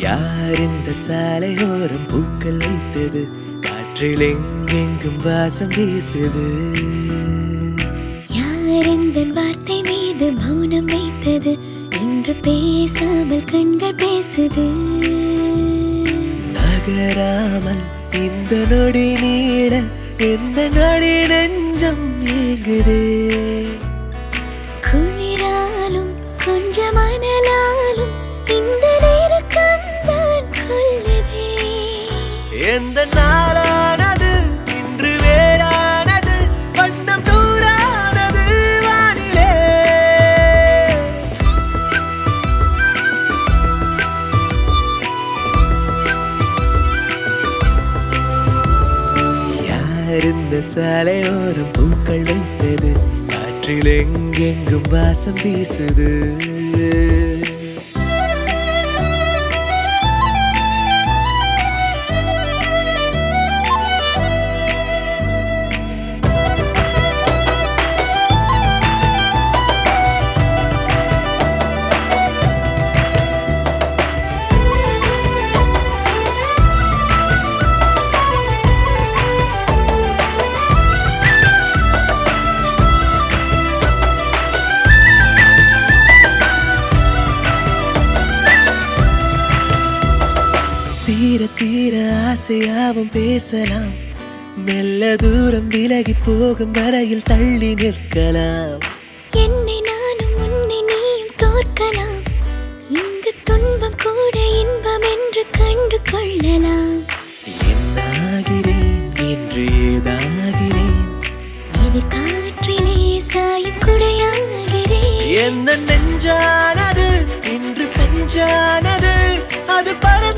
யார் இந்த சாலையோரம் பூக்கள் வைத்தது? காற்றில் எங்கெங்கும் வாசம் வீசுது. யார் இந்த வார்த்தை மீது மௌனம் வைத்தது? இன்று பேசாமல் கண்கள் பேசுது. நகராமல் இந்த நொடி நீட எந்த நொடி நெஞ்சம் ஏங்குதே எந்த நாளானது இன்று வேறானது வண்ணம் நூறானது வானிலே. யார் இந்த சாலையோரம் பூக்கள் வைத்தது காற்றில் எங்கெங்கும் வாசம் வீசுது. தீர ஆசையாவும் பேசலாம். மெல்ல தூரம் விலகி போகும் வரையில் தள்ளி நிற்கலாம். என்னை நானும் உன்னை நீயும் தோற்கலாம். இங்கு துன்பம் கூட இன்பம் என்று கண்டு கொள்ளலாம். என்னாகிறேன்? என்று ஏதாகிறேன்? இது காற்றிலே சாயும் குடையாகிறேன். எந்த நெஞ்சானது? இன்று பெஞ்சானது? அது பறந்தோடுது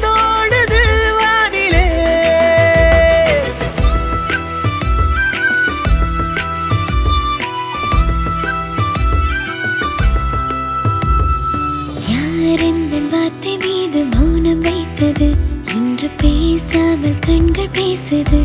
யார் வார்த்தை மீது மௌனம் வைத்தது. இன்று பேசாமல் கண்கள் பேசுது.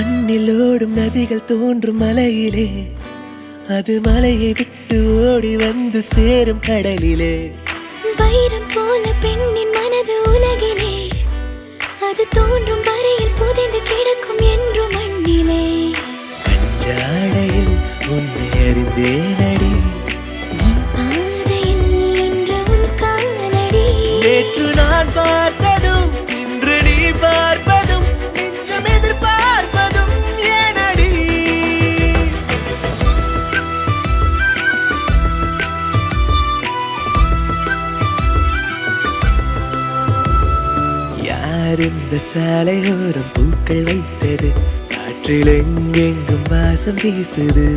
மண்ணில் ஓடும் நதிகள் தோன்றும் மலையிலே. அது மலையை விட்டு ஓடி வந்து சேரும் கடலிலே. வைரம் போல பெண்ணின் மனது உலகிலே. அது தோன்றும் வரையில் புதைந்து கிடக்கும் என்று மண்ணிலே. கஞ்சாடையில் உன்னை அறிந்தேனடி இந்த சாலையோரம் பூக்கள் வைத்தது. காற்றில் எங்கெங்கும் வாசம் வீசுது.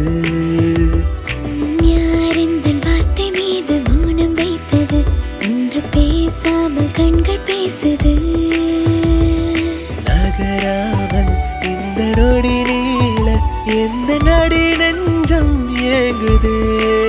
வார்த்தை மீது மௌனம் வைத்தது. இன்று பேசாமல் கண்கள் பேசுது. நகராமல் இந்த நொடி நீள எந்த நடி நெஞ்சம் ஏங்குதே.